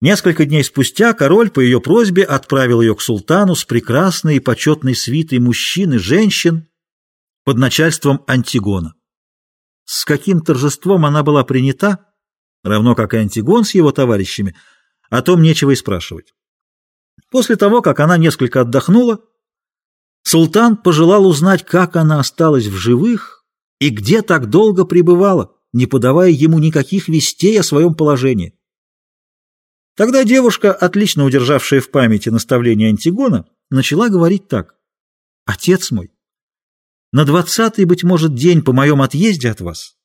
Несколько дней спустя король по ее просьбе отправил ее к султану с прекрасной и почетной свитой мужчин и женщин под начальством Антигона. С каким торжеством она была принята, равно как и Антигон с его товарищами, о том нечего и спрашивать. После того, как она несколько отдохнула, султан пожелал узнать, как она осталась в живых и где так долго пребывала, не подавая ему никаких вестей о своем положении. Тогда девушка, отлично удержавшая в памяти наставления Антигона, начала говорить так. «Отец мой, на двадцатый, быть может, день по моем отъезде от вас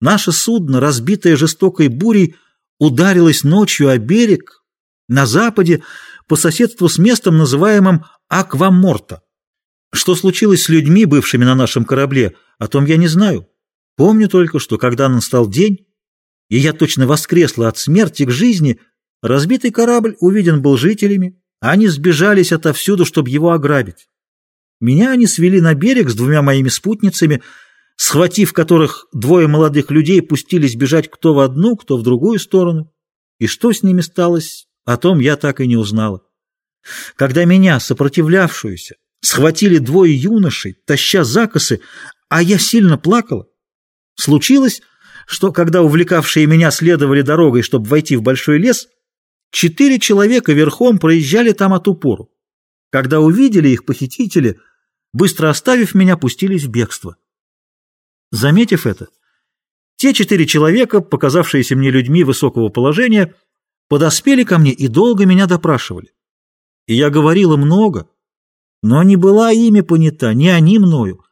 наше судно, разбитое жестокой бурей, ударилось ночью о берег на западе по соседству с местом, называемым Акваморта. Что случилось с людьми, бывшими на нашем корабле, о том я не знаю. Помню только, что когда настал день, и я точно воскресла от смерти к жизни – Разбитый корабль увиден был жителями, а они сбежались отовсюду, чтобы его ограбить. Меня они свели на берег с двумя моими спутницами, схватив которых двое молодых людей пустились бежать кто в одну, кто в другую сторону. И что с ними сталось, о том я так и не узнала. Когда меня, сопротивлявшуюся, схватили двое юношей, таща закосы, а я сильно плакала, случилось, что когда увлекавшие меня следовали дорогой, чтобы войти в большой лес, Четыре человека верхом проезжали там от упору. Когда увидели их похитители, быстро оставив меня, пустились в бегство. Заметив это, те четыре человека, показавшиеся мне людьми высокого положения, подоспели ко мне и долго меня допрашивали. И я говорила много, но не была ими понята, ни они мною.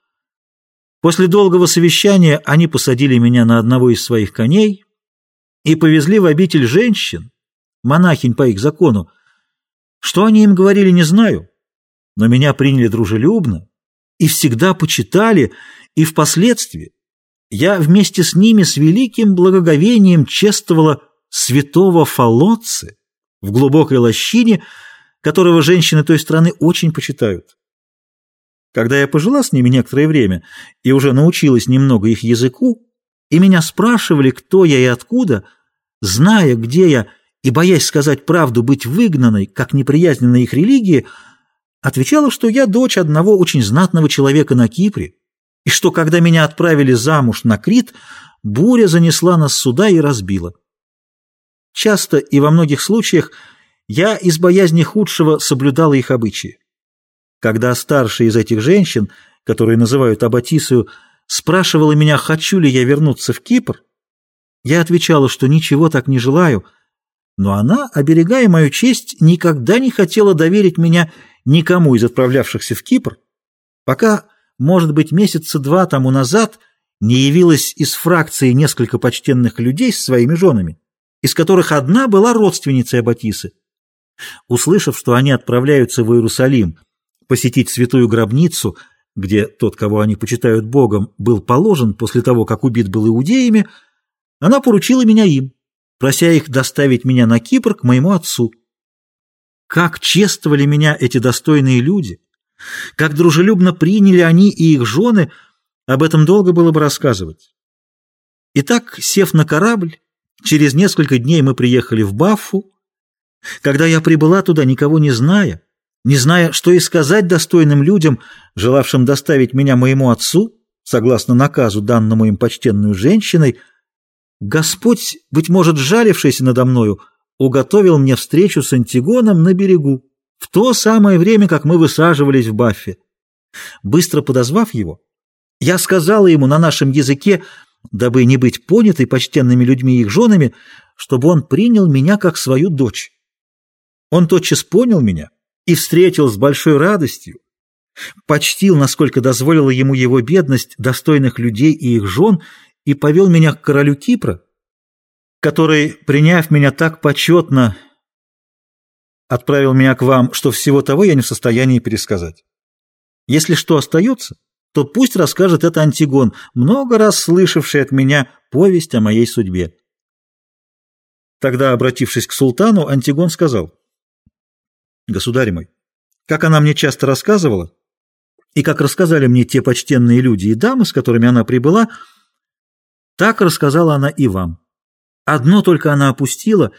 После долгого совещания они посадили меня на одного из своих коней и повезли в обитель женщин, монахинь по их закону. Что они им говорили, не знаю, но меня приняли дружелюбно и всегда почитали, и впоследствии я вместе с ними с великим благоговением чествовала святого Фалоцци в глубокой лощине, которого женщины той страны очень почитают. Когда я пожила с ними некоторое время и уже научилась немного их языку, и меня спрашивали, кто я и откуда, зная, где я, и, боясь сказать правду, быть выгнанной, как неприязненной их религии, отвечала, что я дочь одного очень знатного человека на Кипре, и что, когда меня отправили замуж на Крит, буря занесла нас сюда и разбила. Часто и во многих случаях я из боязни худшего соблюдала их обычаи. Когда старшая из этих женщин, которые называют Аббатисою, спрашивала меня, хочу ли я вернуться в Кипр, я отвечала, что ничего так не желаю — но она, оберегая мою честь, никогда не хотела доверить меня никому из отправлявшихся в Кипр, пока, может быть, месяца два тому назад не явилась из фракции несколько почтенных людей с своими женами, из которых одна была родственницей Аббатисы. Услышав, что они отправляются в Иерусалим посетить святую гробницу, где тот, кого они почитают Богом, был положен после того, как убит был иудеями, она поручила меня им прося их доставить меня на Кипр к моему отцу. Как чествовали меня эти достойные люди, как дружелюбно приняли они и их жены, об этом долго было бы рассказывать. Итак, сев на корабль, через несколько дней мы приехали в Баффу. Когда я прибыла туда, никого не зная, не зная, что и сказать достойным людям, желавшим доставить меня моему отцу, согласно наказу, данному им почтенную женщиной, Господь, быть может, жалившийся надо мною, уготовил мне встречу с Антигоном на берегу, в то самое время, как мы высаживались в Баффе. Быстро подозвав его, я сказала ему на нашем языке, дабы не быть понятой почтенными людьми и их женами, чтобы он принял меня как свою дочь. Он тотчас понял меня и встретил с большой радостью, почтил, насколько дозволила ему его бедность, достойных людей и их жен, и повел меня к королю Кипра, который, приняв меня так почетно, отправил меня к вам, что всего того я не в состоянии пересказать. Если что остается, то пусть расскажет это Антигон, много раз слышавший от меня повесть о моей судьбе. Тогда, обратившись к султану, Антигон сказал, «Государь мой, как она мне часто рассказывала, и как рассказали мне те почтенные люди и дамы, с которыми она прибыла, — так рассказала она и вам. Одно только она опустила,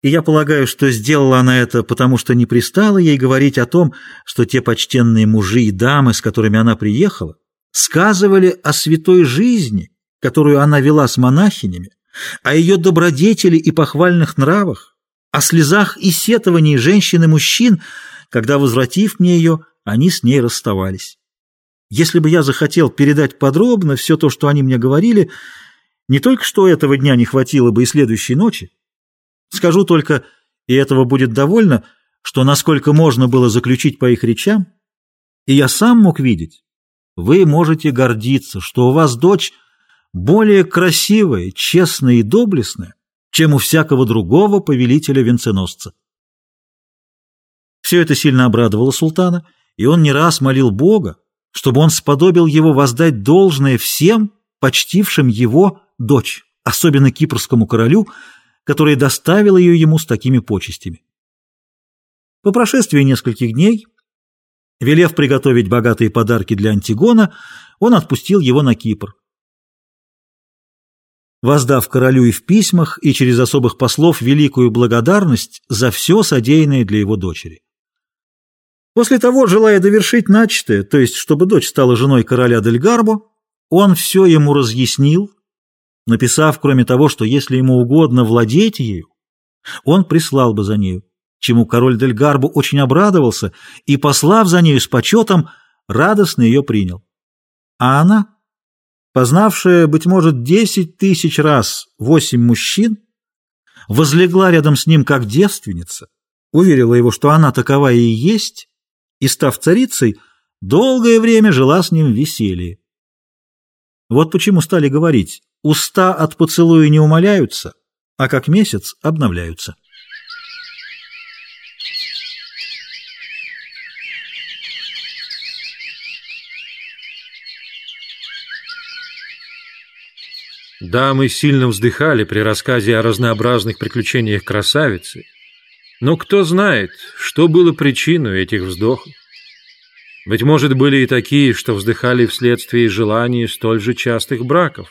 И я полагаю, что сделала она это, потому что не пристала ей говорить о том, что те почтенные мужи и дамы, с которыми она приехала, сказывали о святой жизни, которую она вела с монахинями, о ее добродетели и похвальных нравах, о слезах и сетовании женщин и мужчин, когда, возвратив мне ее, они с ней расставались. Если бы я захотел передать подробно все то, что они мне говорили, не только что этого дня не хватило бы и следующей ночи, скажу только, и этого будет довольно, что насколько можно было заключить по их речам, и я сам мог видеть, вы можете гордиться, что у вас дочь более красивая, честная и доблестная, чем у всякого другого повелителя-венценосца. Все это сильно обрадовало султана, и он не раз молил Бога, чтобы он сподобил его воздать должное всем, почтившим его дочь, особенно кипрскому королю, который доставил ее ему с такими почестями. По прошествии нескольких дней, велев приготовить богатые подарки для Антигона, он отпустил его на Кипр. Воздав королю и в письмах, и через особых послов великую благодарность за все содеянное для его дочери. После того, желая довершить начатое, то есть чтобы дочь стала женой короля Дель Гарбо, он все ему разъяснил, написав, кроме того, что если ему угодно владеть ею, он прислал бы за нею, чему король Дель Гарбо очень обрадовался и, послав за нею с почетом, радостно ее принял. А она, познавшая, быть может, десять тысяч раз восемь мужчин, возлегла рядом с ним как девственница, уверила его, что она такова и есть, и, став царицей, долгое время жила с ним в веселье. Вот почему стали говорить, уста от поцелуя не умоляются, а как месяц обновляются. Дамы сильно вздыхали при рассказе о разнообразных приключениях красавицы, но кто знает, что было причиной этих вздохов. Быть может, были и такие, что вздыхали вследствие желания столь же частых браков,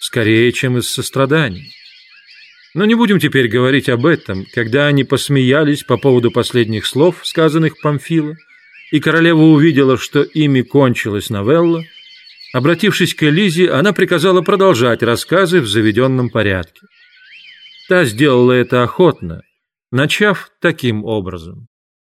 скорее, чем из сострадания. Но не будем теперь говорить об этом, когда они посмеялись по поводу последних слов, сказанных Памфила, и королева увидела, что ими кончилась новелла, обратившись к Элизе, она приказала продолжать рассказы в заведенном порядке. Та сделала это охотно, начав таким образом.